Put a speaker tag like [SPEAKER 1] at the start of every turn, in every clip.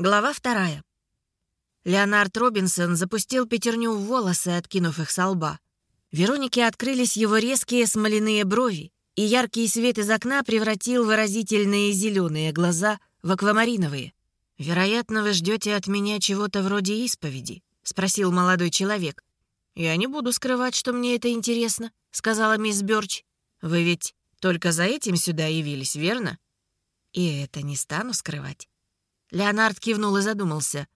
[SPEAKER 1] Глава вторая. Леонард Робинсон запустил пятерню в волосы, откинув их со лба. Веронике открылись его резкие смоляные брови, и яркий свет из окна превратил выразительные зеленые глаза в аквамариновые. «Вероятно, вы ждете от меня чего-то вроде исповеди», — спросил молодой человек. «Я не буду скрывать, что мне это интересно», — сказала мисс Бёрч. «Вы ведь только за этим сюда явились, верно?» «И это не стану скрывать». Леонард кивнул и задумался.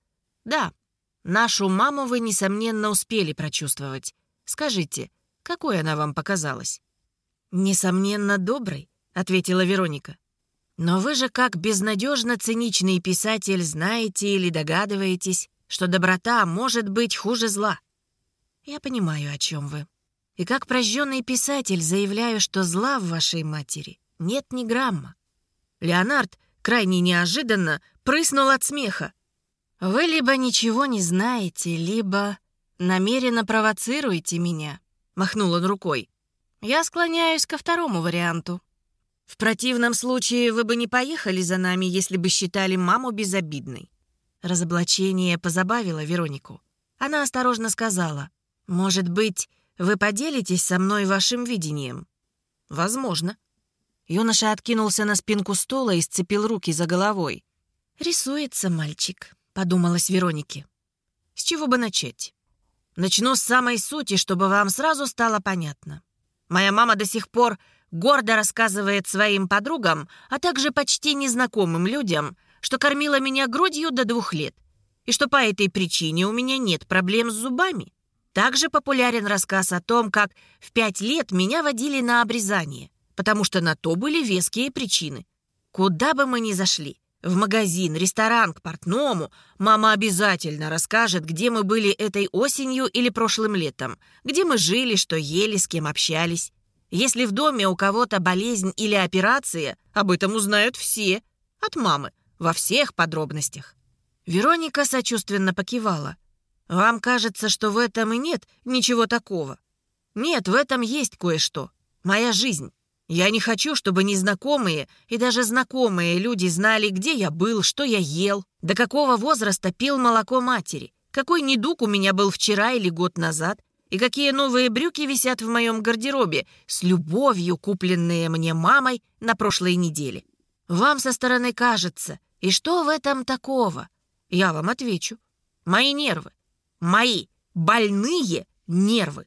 [SPEAKER 1] «Да, нашу маму вы, несомненно, успели прочувствовать. Скажите, какой она вам показалась?» «Несомненно, доброй», — ответила Вероника. «Но вы же, как безнадежно циничный писатель, знаете или догадываетесь, что доброта может быть хуже зла». «Я понимаю, о чем вы. И как прожженный писатель заявляю, что зла в вашей матери нет ни грамма». Леонард крайне неожиданно прыснул от смеха. «Вы либо ничего не знаете, либо намеренно провоцируете меня», — махнул он рукой. «Я склоняюсь ко второму варианту. В противном случае вы бы не поехали за нами, если бы считали маму безобидной». Разоблачение позабавило Веронику. Она осторожно сказала, «Может быть, вы поделитесь со мной вашим видением?» «Возможно». Юноша откинулся на спинку стула и сцепил руки за головой. «Рисуется мальчик», — подумалась Веронике. «С чего бы начать?» «Начну с самой сути, чтобы вам сразу стало понятно. Моя мама до сих пор гордо рассказывает своим подругам, а также почти незнакомым людям, что кормила меня грудью до двух лет, и что по этой причине у меня нет проблем с зубами. Также популярен рассказ о том, как в пять лет меня водили на обрезание, потому что на то были веские причины. Куда бы мы ни зашли, в магазин, ресторан, к портному, мама обязательно расскажет, где мы были этой осенью или прошлым летом, где мы жили, что ели, с кем общались. Если в доме у кого-то болезнь или операция, об этом узнают все. От мамы, во всех подробностях. Вероника сочувственно покивала. «Вам кажется, что в этом и нет ничего такого?» «Нет, в этом есть кое-что. Моя жизнь. Я не хочу, чтобы незнакомые и даже знакомые люди знали, где я был, что я ел, до какого возраста пил молоко матери, какой недуг у меня был вчера или год назад, и какие новые брюки висят в моем гардеробе, с любовью купленные мне мамой на прошлой неделе. Вам со стороны кажется, и что в этом такого? Я вам отвечу. Мои нервы. Мои больные нервы.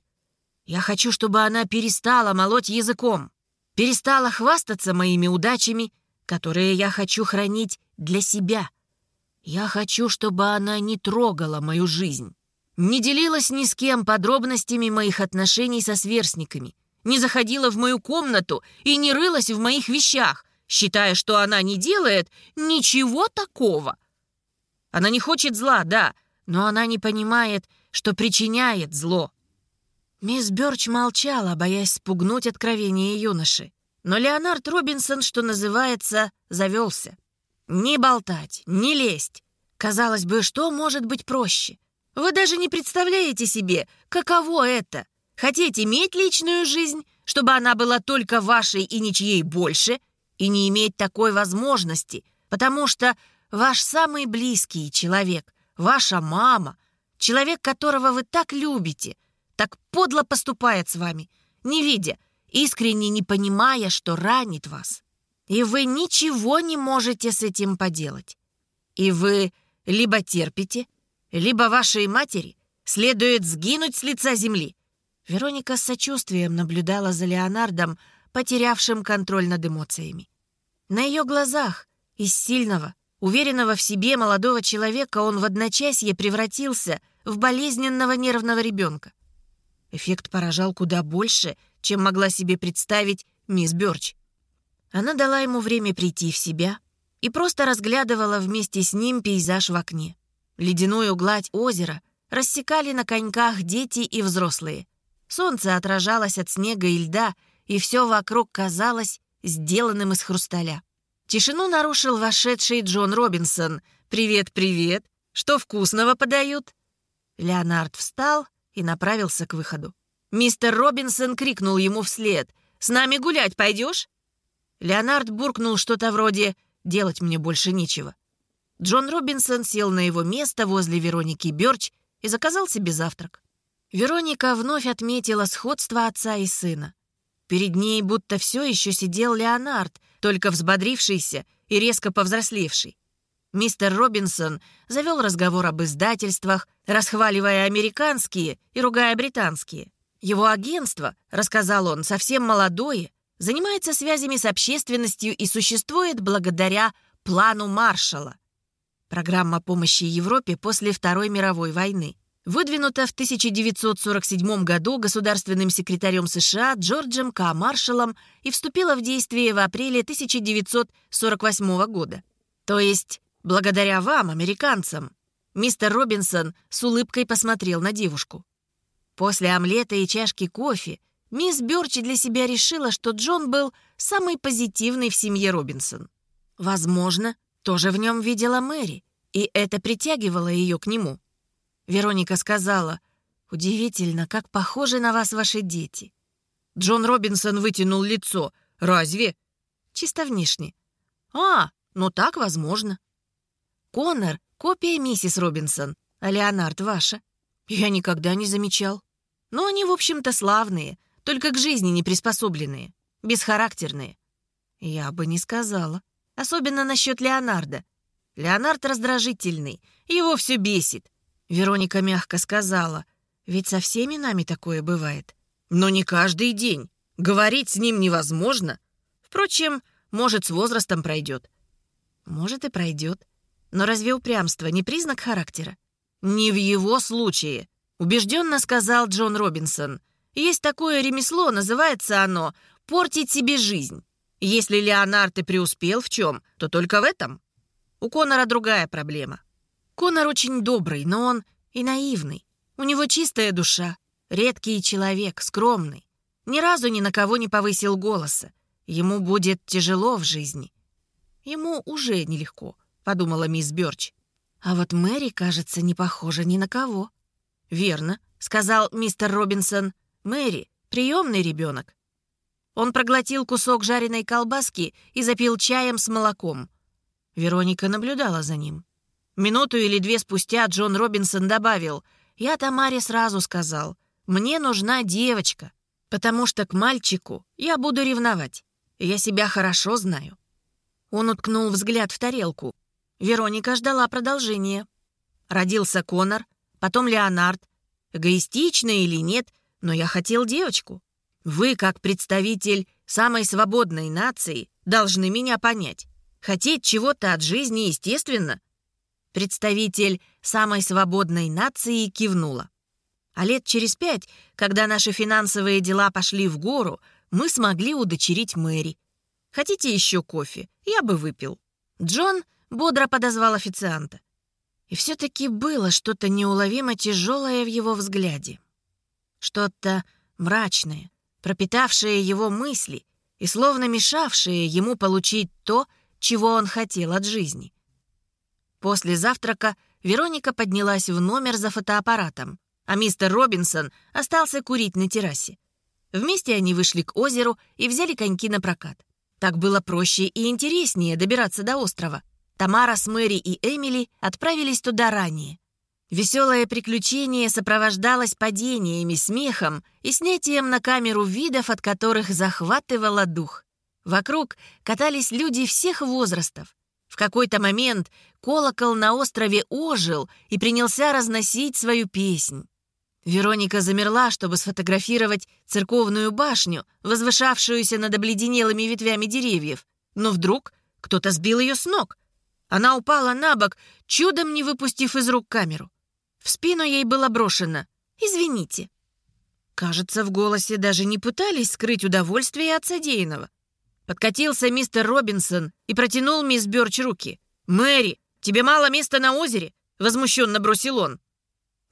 [SPEAKER 1] Я хочу, чтобы она перестала молоть языком перестала хвастаться моими удачами, которые я хочу хранить для себя. Я хочу, чтобы она не трогала мою жизнь, не делилась ни с кем подробностями моих отношений со сверстниками, не заходила в мою комнату и не рылась в моих вещах, считая, что она не делает ничего такого. Она не хочет зла, да, но она не понимает, что причиняет зло. Мисс Бёрч молчала, боясь спугнуть откровение юноши. Но Леонард Робинсон, что называется, завелся. Не болтать, не лезть. Казалось бы, что может быть проще? Вы даже не представляете себе, каково это. Хотите иметь личную жизнь, чтобы она была только вашей и ничьей больше, и не иметь такой возможности, потому что ваш самый близкий человек, ваша мама, человек, которого вы так любите, так подло поступает с вами, не видя, искренне не понимая, что ранит вас. И вы ничего не можете с этим поделать. И вы либо терпите, либо вашей матери следует сгинуть с лица земли. Вероника с сочувствием наблюдала за Леонардом, потерявшим контроль над эмоциями. На ее глазах из сильного, уверенного в себе молодого человека он в одночасье превратился в болезненного нервного ребенка. Эффект поражал куда больше, чем могла себе представить мисс Бёрч. Она дала ему время прийти в себя и просто разглядывала вместе с ним пейзаж в окне. Ледяную гладь озера рассекали на коньках дети и взрослые. Солнце отражалось от снега и льда, и все вокруг казалось сделанным из хрусталя. Тишину нарушил вошедший Джон Робинсон. «Привет, привет! Что вкусного подают?» Леонард встал и направился к выходу. Мистер Робинсон крикнул ему вслед. «С нами гулять пойдешь?» Леонард буркнул что-то вроде «делать мне больше нечего». Джон Робинсон сел на его место возле Вероники Бёрч и заказал себе завтрак. Вероника вновь отметила сходство отца и сына. Перед ней будто все еще сидел Леонард, только взбодрившийся и резко повзрослевший. Мистер Робинсон завел разговор об издательствах, расхваливая американские и ругая британские. Его агентство, рассказал он, совсем молодое, занимается связями с общественностью и существует благодаря плану Маршалла. Программа помощи Европе после Второй мировой войны. Выдвинута в 1947 году государственным секретарем США Джорджем К. Маршаллом и вступила в действие в апреле 1948 года. То есть, благодаря вам, американцам, мистер Робинсон с улыбкой посмотрел на девушку. После омлета и чашки кофе мисс Бёрчи для себя решила, что Джон был самый позитивный в семье Робинсон. Возможно, тоже в нем видела Мэри, и это притягивало ее к нему. Вероника сказала, «Удивительно, как похожи на вас ваши дети». Джон Робинсон вытянул лицо. «Разве?» «Чисто внешне». «А, ну так возможно». «Конор — копия миссис Робинсон, а Леонард ваша». «Я никогда не замечал». «Но они, в общем-то, славные, только к жизни не приспособленные, бесхарактерные». «Я бы не сказала. Особенно насчет Леонарда. Леонард раздражительный, его все бесит. Вероника мягко сказала, ведь со всеми нами такое бывает. Но не каждый день. Говорить с ним невозможно. Впрочем, может, с возрастом пройдет. Может, и пройдет. Но разве упрямство не признак характера? Не в его случае, убежденно сказал Джон Робинсон. Есть такое ремесло, называется оно «портить себе жизнь». Если Леонард и преуспел в чем, то только в этом. У Конора другая проблема. Конор очень добрый, но он и наивный. У него чистая душа, редкий человек, скромный. Ни разу ни на кого не повысил голоса. Ему будет тяжело в жизни. Ему уже нелегко, подумала мисс Бёрч. А вот Мэри, кажется, не похожа ни на кого. Верно, сказал мистер Робинсон. Мэри — приемный ребенок. Он проглотил кусок жареной колбаски и запил чаем с молоком. Вероника наблюдала за ним. Минуту или две спустя Джон Робинсон добавил, «Я Тамаре сразу сказал, мне нужна девочка, потому что к мальчику я буду ревновать. Я себя хорошо знаю». Он уткнул взгляд в тарелку. Вероника ждала продолжения. Родился Конор, потом Леонард. Эгоистично или нет, но я хотел девочку. Вы, как представитель самой свободной нации, должны меня понять. Хотеть чего-то от жизни естественно, Представитель самой свободной нации кивнула. А лет через пять, когда наши финансовые дела пошли в гору, мы смогли удочерить Мэри. Хотите еще кофе? Я бы выпил. Джон бодро подозвал официанта. И все-таки было что-то неуловимо тяжелое в его взгляде. Что-то мрачное, пропитавшее его мысли и словно мешавшее ему получить то, чего он хотел от жизни. После завтрака Вероника поднялась в номер за фотоаппаратом, а мистер Робинсон остался курить на террасе. Вместе они вышли к озеру и взяли коньки на прокат. Так было проще и интереснее добираться до острова. Тамара с Мэри и Эмили отправились туда ранее. Веселое приключение сопровождалось падениями, смехом и снятием на камеру видов, от которых захватывало дух. Вокруг катались люди всех возрастов. В какой-то момент колокол на острове ожил и принялся разносить свою песнь. Вероника замерла, чтобы сфотографировать церковную башню, возвышавшуюся над обледенелыми ветвями деревьев. Но вдруг кто-то сбил ее с ног. Она упала на бок, чудом не выпустив из рук камеру. В спину ей было брошено «Извините». Кажется, в голосе даже не пытались скрыть удовольствие от содеянного. Подкатился мистер Робинсон и протянул мисс Бёрч руки. «Мэри, тебе мало места на озере?» — возмущенно бросил он.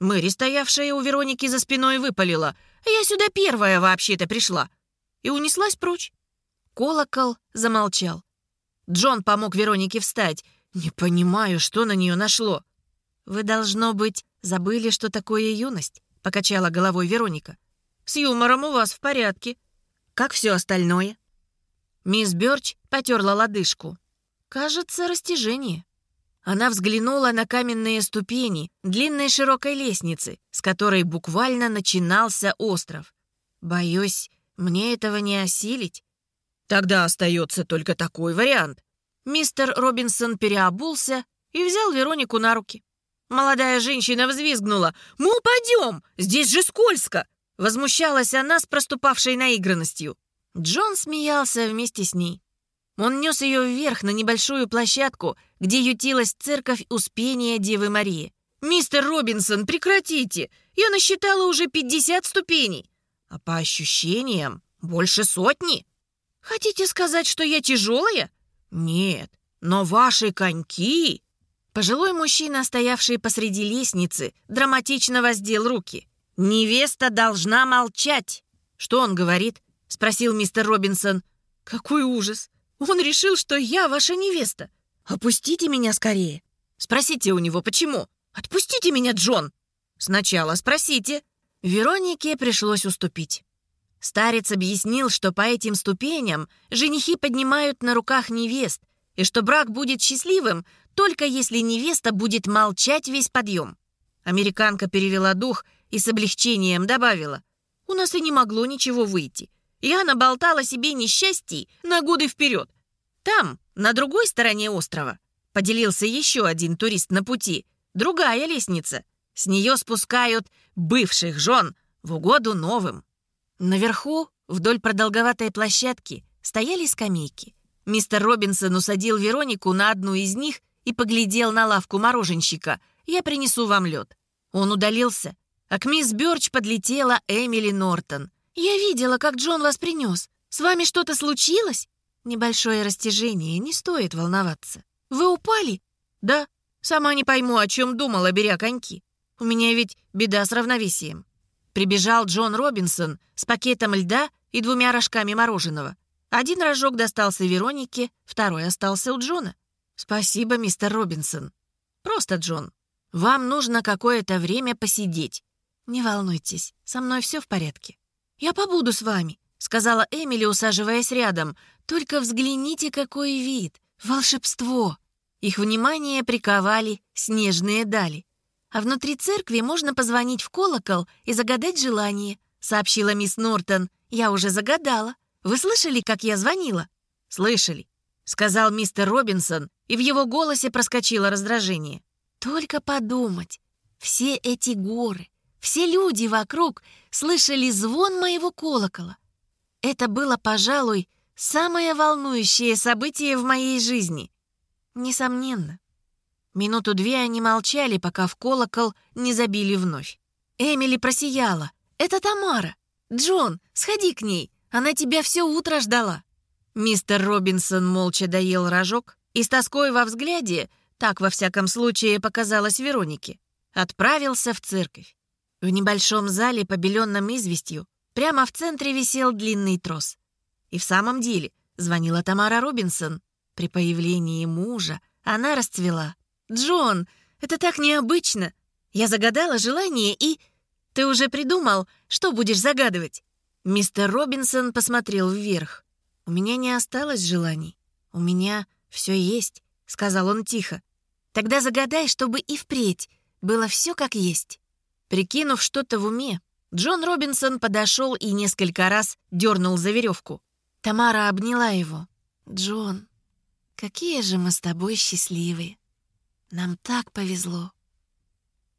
[SPEAKER 1] Мэри, стоявшая у Вероники за спиной, выпалила. «Я сюда первая вообще-то пришла». И унеслась прочь. Колокол замолчал. Джон помог Веронике встать. «Не понимаю, что на нее нашло». «Вы, должно быть, забыли, что такое юность», — покачала головой Вероника. «С юмором у вас в порядке. Как все остальное?» Мисс Бёрч потерла лодыжку. «Кажется, растяжение». Она взглянула на каменные ступени длинной широкой лестницы, с которой буквально начинался остров. «Боюсь, мне этого не осилить». «Тогда остается только такой вариант». Мистер Робинсон переобулся и взял Веронику на руки. Молодая женщина взвизгнула. «Мы упадем! Здесь же скользко!» Возмущалась она с проступавшей наигранностью. Джон смеялся вместе с ней. Он нес ее вверх на небольшую площадку, где ютилась церковь Успения Девы Марии. «Мистер Робинсон, прекратите! Я насчитала уже 50 ступеней, а по ощущениям больше сотни. Хотите сказать, что я тяжелая? Нет, но ваши коньки...» Пожилой мужчина, стоявший посреди лестницы, драматично воздел руки. «Невеста должна молчать!» «Что он говорит?» — спросил мистер Робинсон. «Какой ужас! Он решил, что я ваша невеста. Опустите меня скорее. Спросите у него, почему. Отпустите меня, Джон. Сначала спросите. Веронике пришлось уступить. Старец объяснил, что по этим ступеням женихи поднимают на руках невест, и что брак будет счастливым, только если невеста будет молчать весь подъем. Американка перевела дух и с облегчением добавила. «У нас и не могло ничего выйти. Я наболтала себе несчастий на годы вперед. Там, на другой стороне острова, поделился еще один турист на пути, другая лестница. С нее спускают бывших жен в угоду новым. Наверху, вдоль продолговатой площадки, стояли скамейки. Мистер Робинсон усадил Веронику на одну из них и поглядел на лавку мороженщика. «Я принесу вам лед». Он удалился, а к мисс Бёрч подлетела Эмили Нортон. «Я видела, как Джон вас принес. С вами что-то случилось?» Небольшое растяжение, не стоит волноваться. Вы упали? Да. Сама не пойму, о чем думала, беря коньки. У меня ведь беда с равновесием. Прибежал Джон Робинсон с пакетом льда и двумя рожками мороженого. Один рожок достался Веронике, второй остался у Джона. Спасибо, мистер Робинсон. Просто, Джон, вам нужно какое-то время посидеть. Не волнуйтесь, со мной все в порядке. Я побуду с вами, сказала Эмили, усаживаясь рядом. Только взгляните, какой вид! Волшебство! Их внимание приковали снежные дали. А внутри церкви можно позвонить в колокол и загадать желание, сообщила мисс Нортон. Я уже загадала. Вы слышали, как я звонила? Слышали, сказал мистер Робинсон, и в его голосе проскочило раздражение. Только подумать. Все эти горы, все люди вокруг слышали звон моего колокола. Это было, пожалуй, Самое волнующее событие в моей жизни. Несомненно. Минуту две они молчали, пока в колокол не забили вновь. Эмили просияла. «Это Тамара! Джон, сходи к ней! Она тебя все утро ждала!» Мистер Робинсон молча доел рожок и с тоской во взгляде, так во всяком случае показалось Веронике, отправился в церковь. В небольшом зале, побеленном известью, прямо в центре висел длинный трос. И в самом деле звонила Тамара Робинсон. При появлении мужа она расцвела. «Джон, это так необычно! Я загадала желание и...» «Ты уже придумал, что будешь загадывать?» Мистер Робинсон посмотрел вверх. «У меня не осталось желаний. У меня все есть», — сказал он тихо. «Тогда загадай, чтобы и впредь было все как есть». Прикинув что-то в уме, Джон Робинсон подошел и несколько раз дернул за веревку. Тамара обняла его. «Джон, какие же мы с тобой счастливые. Нам так повезло».